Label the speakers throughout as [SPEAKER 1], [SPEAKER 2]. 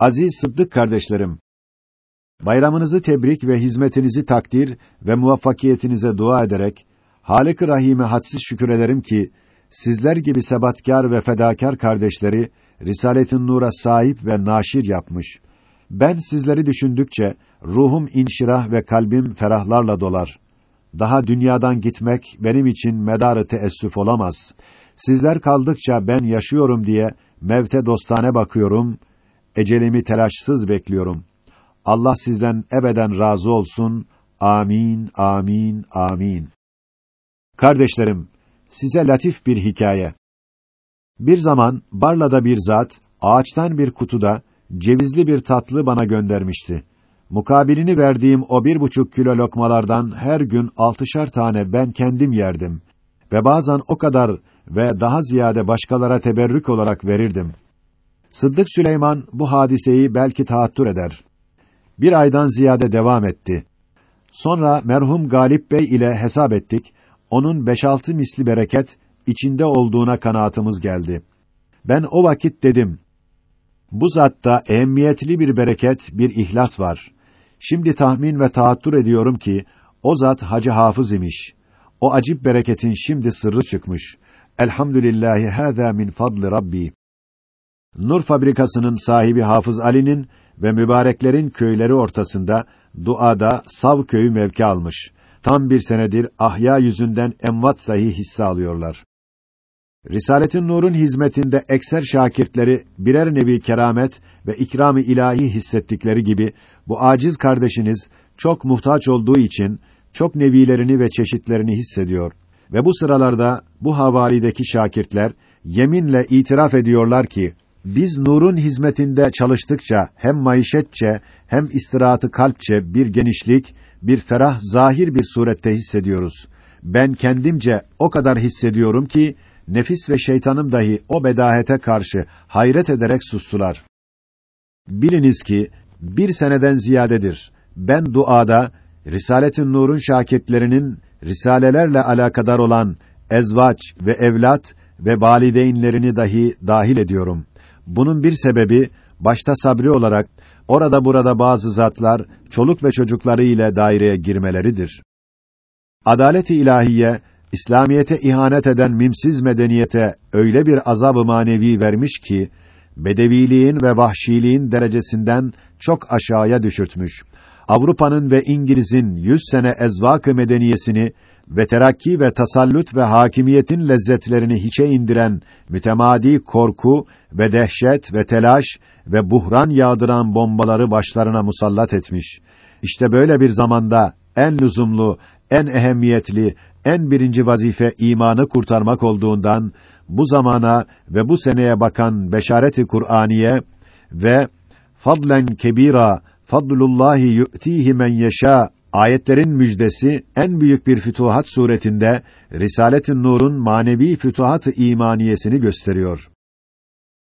[SPEAKER 1] Aziz Sıddık kardeşlerim, bayramınızı tebrik ve hizmetinizi takdir ve muvaffakiyetinize dua ederek, Halik-i Rahim'e hadsiz şükür ederim ki, sizler gibi sebatkar ve fedakar kardeşleri, Risaletin Nur'a sahip ve naşir yapmış. Ben sizleri düşündükçe, ruhum inşirah ve kalbim ferahlarla dolar. Daha dünyadan gitmek benim için medarı teessüf olamaz. Sizler kaldıkça ben yaşıyorum diye mevte dostane bakıyorum, ecelimi telaşsız bekliyorum. Allah sizden ebeden razı olsun. Amin, amin, amin. Kardeşlerim, size latif bir hikaye. Bir zaman Barla'da bir zat ağaçtan bir kutuda cevizli bir tatlı bana göndermişti. Mukabilini verdiğim o bir buçuk kilo lokmalardan her gün altışar tane ben kendim yerdim ve bazen o kadar ve daha ziyade başkalara teberrük olarak verirdim. Sıddık Süleyman bu hadiseyi belki tahattür eder. Bir aydan ziyade devam etti. Sonra merhum Galip Bey ile hesap ettik. Onun beş altı misli bereket içinde olduğuna kanaatımız geldi. Ben o vakit dedim. Bu zatta ehemmiyetli bir bereket, bir ihlas var. Şimdi tahmin ve tahattür ediyorum ki o zat Hacı Hafız imiş. O acip bereketin şimdi sırrı çıkmış. Elhamdülillahi hâzâ min fadli Rabbi. Nur fabrikasının sahibi Hafız Ali'nin ve mübareklerin köyleri ortasında duada Sav köyü mevki almış. Tam bir senedir ahya yüzünden emvat dahi hisse alıyorlar. Risaletin Nur'un hizmetinde ekser şakirtleri birer nevi keramet ve ikram-ı ilahi hissettikleri gibi bu aciz kardeşiniz çok muhtaç olduğu için çok nevilerini ve çeşitlerini hissediyor ve bu sıralarda bu havalideki şakirtler yeminle itiraf ediyorlar ki biz nurun hizmetinde çalıştıkça hem maişetçe hem istirahatı kalpçe bir genişlik, bir ferah zahir bir surette hissediyoruz. Ben kendimce o kadar hissediyorum ki nefis ve şeytanım dahi o bedahete karşı hayret ederek sustular. Biliniz ki bir seneden ziyadedir. Ben duada Risaletin Nur'un şakirtlerinin risalelerle alakadar olan ezvaç ve evlat ve valideynlerini dahi dahil ediyorum. Bunun bir sebebi başta sabri olarak orada burada bazı zatlar çoluk ve çocukları ile daireye girmeleridir. Adalet-i ilahiye İslamiyete ihanet eden mimsiz medeniyete öyle bir azab-ı manevi vermiş ki bedeviliğin ve vahşiliğin derecesinden çok aşağıya düşürtmüş. Avrupa'nın ve İngiliz'in yüz sene ezvak-ı medeniyesini ve terakki ve tasallut ve hakimiyetin lezzetlerini hiçe indiren mütemadi korku ve dehşet ve telaş ve buhran yağdıran bombaları başlarına musallat etmiş. İşte böyle bir zamanda en lüzumlu, en ehemmiyetli, en birinci vazife imanı kurtarmak olduğundan bu zamana ve bu seneye bakan beşareti Kur'aniye ve fadlen kebira fadlullahi yu'tihi men yeşâ ayetlerin müjdesi en büyük bir fütuhat suretinde Risaletin Nur'un manevi fütuhat-ı imaniyesini gösteriyor.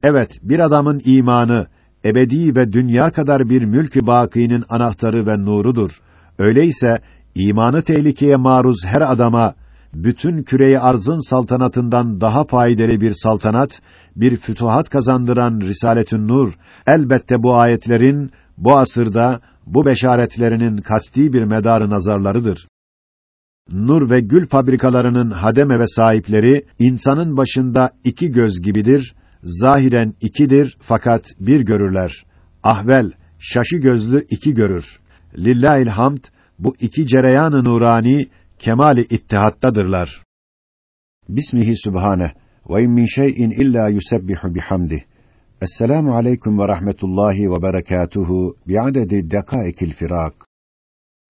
[SPEAKER 1] Evet, bir adamın imanı ebedi ve dünya kadar bir mülk-ü bakînin anahtarı ve nurudur. Öyleyse imanı tehlikeye maruz her adama bütün küreyi arzın saltanatından daha faydalı bir saltanat, bir fütuhat kazandıran Risaletün Nur elbette bu ayetlerin bu asırda bu beşaretlerinin kasti bir medarı nazarlarıdır. Nur ve gül fabrikalarının hademe ve sahipleri insanın başında iki göz gibidir. Zahiren ikidir fakat bir görürler. Ahvel şaşı gözlü iki görür. Lillahil hamd bu iki cereyan-ı nurani kemali ittihattadırlar. Bismihi subhane ve in min şey'in illa yusebbihu bihamdih. Esselamu aleyküm ve rahmetullahi ve berekatuhu bi'adedi dekaikil firak.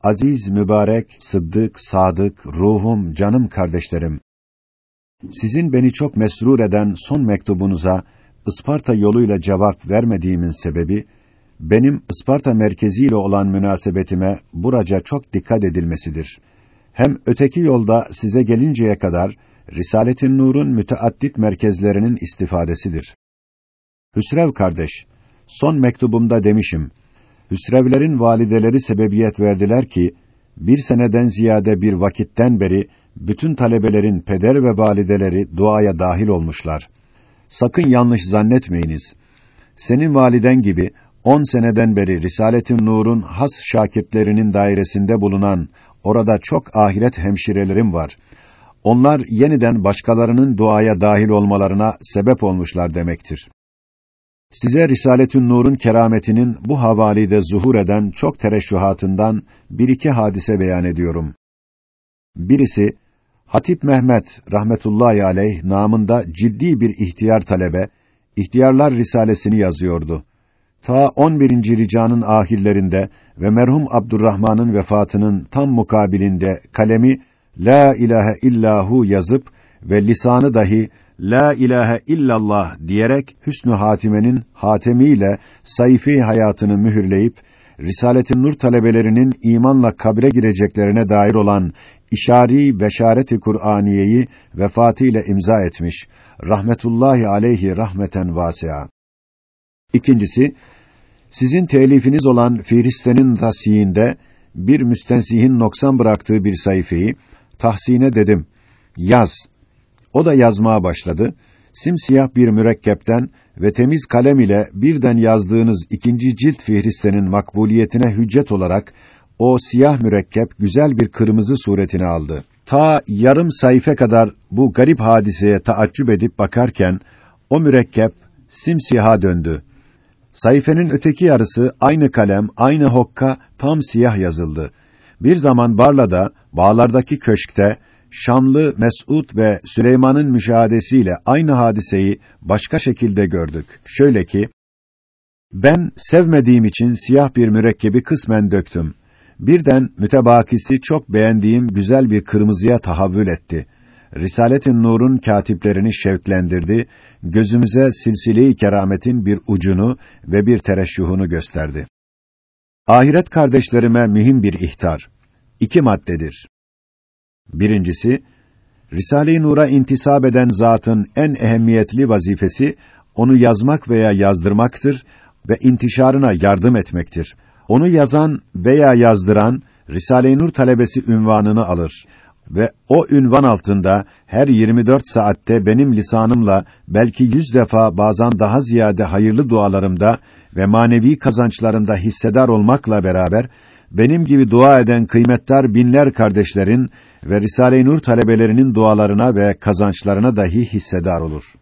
[SPEAKER 1] Aziz, mübarek, sıddık, sadık, ruhum, canım kardeşlerim. Sizin beni çok mesrur eden son mektubunuza Isparta yoluyla cevap vermediğimin sebebi benim Isparta merkeziyle olan münasebetime buraca çok dikkat edilmesidir. Hem öteki yolda size gelinceye kadar Risaletin Nur'un müteaddit merkezlerinin istifadesidir. Hüsrev kardeş, son mektubumda demişim, Hüsrevlerin valideleri sebebiyet verdiler ki, bir seneden ziyade bir vakitten beri, bütün talebelerin peder ve valideleri duaya dahil olmuşlar. Sakın yanlış zannetmeyiniz. Senin validen gibi, on seneden beri Risaletün Nur'un has şakirtlerinin dairesinde bulunan orada çok ahiret hemşirelerim var. Onlar yeniden başkalarının duaya dahil olmalarına sebep olmuşlar demektir. Size Risaletün Nur'un kerametinin bu havalide zuhur eden çok tereşşuhatından bir iki hadise beyan ediyorum. Birisi Hatip Mehmet rahmetullahi aleyh namında ciddi bir ihtiyar talebe İhtiyarlar Risalesini yazıyordu. Ta 11. ricanın ahirlerinde ve merhum Abdurrahman'ın vefatının tam mukabilinde kalemi La ilahe illahu yazıp ve lisanı dahi La ilahe illallah diyerek Hüsnü Hatime'nin hatemiyle sayfi hayatını mühürleyip Risaletin Nur talebelerinin imanla kabre gireceklerine dair olan işari beşareti Kur'aniyeyi vefatıyla imza etmiş. Rahmetullahi aleyhi rahmeten vasi'a. İkincisi, sizin telifiniz olan Firiste'nin tasihinde bir müstensihin noksan bıraktığı bir sayfayı tahsine dedim. Yaz. O da yazmaya başladı. Simsiyah bir mürekkepten ve temiz kalem ile birden yazdığınız ikinci cilt Fihriste'nin makbuliyetine hüccet olarak o siyah mürekkep güzel bir kırmızı suretini aldı. Ta yarım sayfa kadar bu garip hadiseye taaccüp edip bakarken o mürekkep simsiyaha döndü. Sayfenin öteki yarısı aynı kalem, aynı hokka tam siyah yazıldı. Bir zaman Barla'da, bağlardaki köşkte Şamlı Mes'ud ve Süleyman'ın müşahadesiyle aynı hadiseyi başka şekilde gördük. Şöyle ki, ben sevmediğim için siyah bir mürekkebi kısmen döktüm. Birden mütebakisi çok beğendiğim güzel bir kırmızıya tahavvül etti. Risaletin Nur'un katiplerini şevklendirdi, gözümüze silsile-i kerametin bir ucunu ve bir tereşşuhunu gösterdi. Ahiret kardeşlerime mühim bir ihtar. İki maddedir. Birincisi, Risale-i Nur'a intisap eden zatın en ehemmiyetli vazifesi onu yazmak veya yazdırmaktır ve intişarına yardım etmektir. Onu yazan veya yazdıran Risale-i Nur talebesi ünvanını alır ve o ünvan altında her 24 saatte benim lisanımla belki yüz defa bazen daha ziyade hayırlı dualarımda ve manevi kazançlarımda hissedar olmakla beraber benim gibi dua eden kıymetdar binler kardeşlerin ve Risale-i Nur talebelerinin dualarına ve kazançlarına dahi hissedar olur.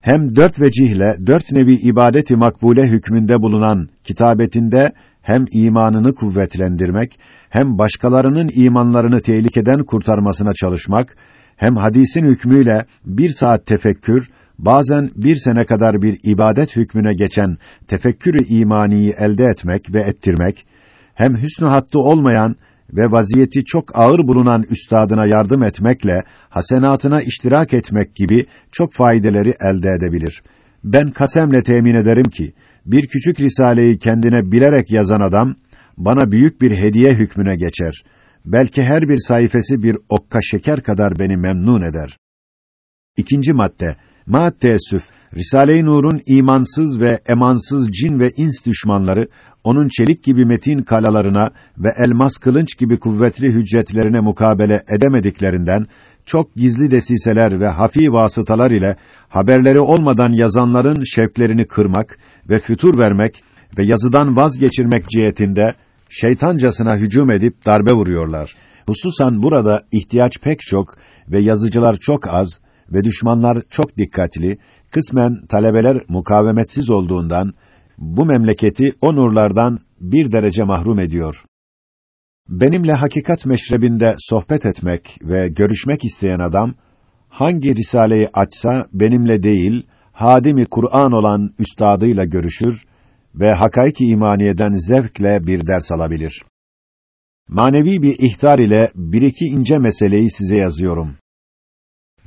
[SPEAKER 1] Hem dört vecihle, dört nevi ibadeti makbule hükmünde bulunan kitabetinde hem imanını kuvvetlendirmek, hem başkalarının imanlarını tehlikeden kurtarmasına çalışmak, hem hadisin hükmüyle bir saat tefekkür, bazen bir sene kadar bir ibadet hükmüne geçen tefekkürü imaniyi elde etmek ve ettirmek, hem hüsnü hattı olmayan ve vaziyeti çok ağır bulunan üstadına yardım etmekle hasenatına iştirak etmek gibi çok faydeleri elde edebilir. Ben kasemle temin ederim ki bir küçük risaleyi kendine bilerek yazan adam bana büyük bir hediye hükmüne geçer. Belki her bir sayfası bir okka şeker kadar beni memnun eder. İkinci madde Ma teessüf, Risale-i Nur'un imansız ve emansız cin ve ins düşmanları onun çelik gibi metin kalalarına ve elmas kılınç gibi kuvvetli hüccetlerine mukabele edemediklerinden çok gizli desiseler ve hafi vasıtalar ile haberleri olmadan yazanların şevklerini kırmak ve fütur vermek ve yazıdan vazgeçirmek cihetinde şeytancasına hücum edip darbe vuruyorlar. Hususan burada ihtiyaç pek çok ve yazıcılar çok az ve düşmanlar çok dikkatli, kısmen talebeler mukavemetsiz olduğundan bu memleketi o nurlardan bir derece mahrum ediyor. Benimle hakikat meşrebinde sohbet etmek ve görüşmek isteyen adam hangi risaleyi açsa benimle değil, hadimi Kur'an olan üstadıyla görüşür ve hakaiki imaniyeden zevkle bir ders alabilir. Manevi bir ihtar ile bir iki ince meseleyi size yazıyorum.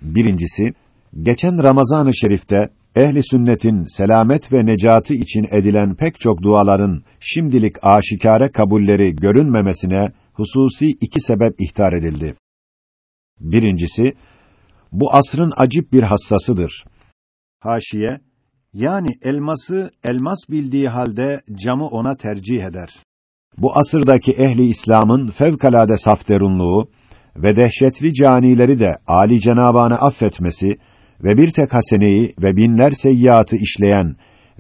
[SPEAKER 1] Birincisi, geçen Ramazan-ı Şerif'te ehli sünnetin selamet ve necatı için edilen pek çok duaların şimdilik aşikare kabulleri görünmemesine hususi iki sebep ihtar edildi. Birincisi, bu asrın acip bir hassasıdır. Haşiye, yani elması elmas bildiği halde camı ona tercih eder. Bu asırdaki ehli İslam'ın fevkalade safterunluğu ve dehşetli canileri de Ali Cenabâne affetmesi ve bir tek haseneyi ve binler seyyiatı işleyen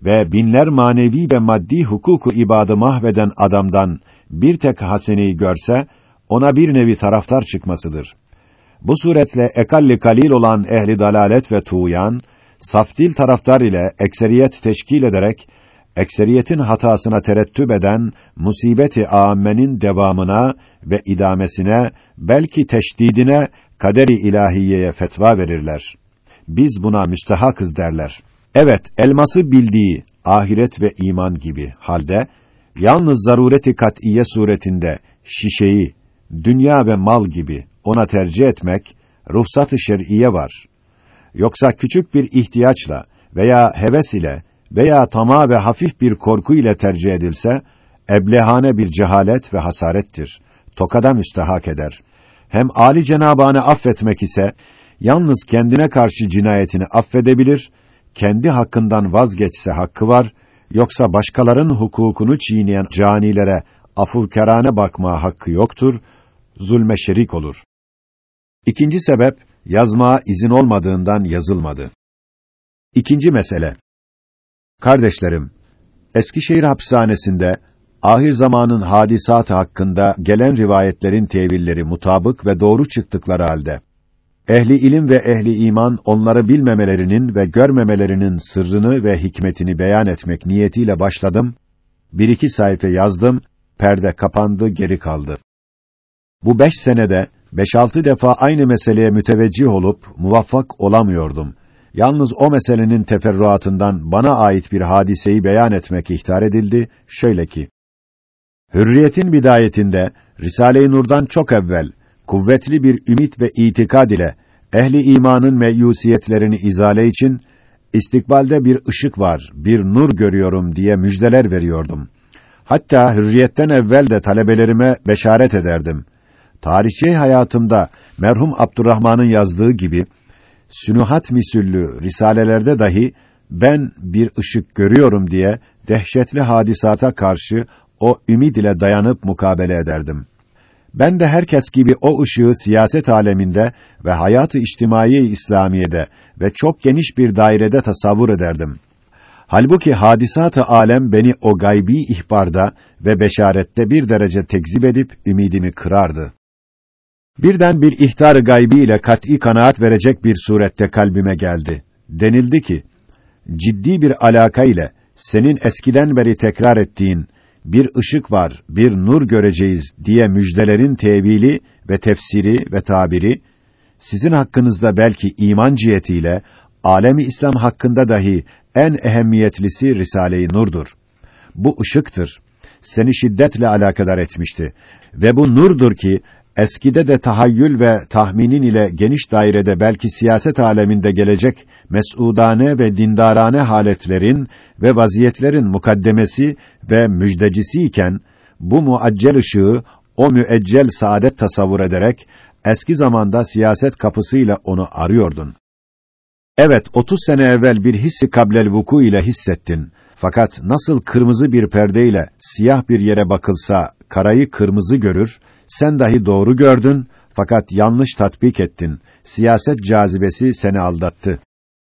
[SPEAKER 1] ve binler manevi ve maddi hukuku ibadı mahveden adamdan bir tek haseneyi görse, ona bir nevi taraftar çıkmasıdır. Bu suretle ekalli kalil olan ehli dalalet ve tuğyan, safdil taraftar ile ekseriyet teşkil ederek, ekseriyetin hatasına terettüp eden musibeti âmmenin devamına ve idamesine, belki teşdidine, kaderi ilahiyeye fetva verirler. Biz buna müstehakız derler. Evet, elması bildiği ahiret ve iman gibi halde yalnız zarureti kat'iye suretinde şişeyi dünya ve mal gibi ona tercih etmek ruhsat-ı şer'iye var. Yoksa küçük bir ihtiyaçla veya heves ile veya tama ve hafif bir korku ile tercih edilse eblehane bir cehalet ve hasarettir. Tokada müstehak eder. Hem Ali Cenabane affetmek ise yalnız kendine karşı cinayetini affedebilir, kendi hakkından vazgeçse hakkı var, yoksa başkalarının hukukunu çiğneyen canilere afuvkerane bakma hakkı yoktur, zulme şerik olur. İkinci sebep, yazmaya izin olmadığından yazılmadı. İkinci mesele. Kardeşlerim, Eskişehir hapishanesinde ahir zamanın hadisatı hakkında gelen rivayetlerin tevilleri mutabık ve doğru çıktıkları halde ehli ilim ve ehli iman onları bilmemelerinin ve görmemelerinin sırrını ve hikmetini beyan etmek niyetiyle başladım. Bir iki sayfa yazdım, perde kapandı, geri kaldı. Bu beş senede beş altı defa aynı meseleye müteveccih olup muvaffak olamıyordum. Yalnız o meselenin teferruatından bana ait bir hadiseyi beyan etmek ihtar edildi. Şöyle ki: Hürriyetin bidayetinde Risale-i Nur'dan çok evvel kuvvetli bir ümit ve itikad ile ehli imanın meyusiyetlerini izale için istikbalde bir ışık var, bir nur görüyorum diye müjdeler veriyordum. Hatta hürriyetten evvel de talebelerime beşaret ederdim. Tarihçi hayatımda merhum Abdurrahman'ın yazdığı gibi sünuhat misüllü risalelerde dahi ben bir ışık görüyorum diye dehşetli hadisata karşı o ümid ile dayanıp mukabele ederdim. Ben de herkes gibi o ışığı siyaset aleminde ve hayatı içtimai İslamiye'de ve çok geniş bir dairede tasavvur ederdim. Halbuki hadisat-ı alem beni o gaybi ihbarda ve beşarette bir derece tekzip edip ümidimi kırardı. Birden bir ihtar gaybi ile kat'î kanaat verecek bir surette kalbime geldi. Denildi ki, ciddi bir alaka ile senin eskiden beri tekrar ettiğin bir ışık var, bir nur göreceğiz diye müjdelerin tevili ve tefsiri ve tabiri sizin hakkınızda belki iman cihetiyle alemi İslam hakkında dahi en ehemmiyetlisi Risale-i Nur'dur. Bu ışıktır. Seni şiddetle alakadar etmişti ve bu nurdur ki eskide de tahayyül ve tahminin ile geniş dairede belki siyaset aleminde gelecek mes'udane ve dindarane haletlerin ve vaziyetlerin mukaddemesi ve müjdecisi iken bu muaccel ışığı o müeccel saadet tasavvur ederek eski zamanda siyaset kapısıyla onu arıyordun. Evet, 30 sene evvel bir hissi kablel vuku ile hissettin. Fakat nasıl kırmızı bir perdeyle siyah bir yere bakılsa karayı kırmızı görür, sen dahi doğru gördün fakat yanlış tatbik ettin. Siyaset cazibesi seni aldattı.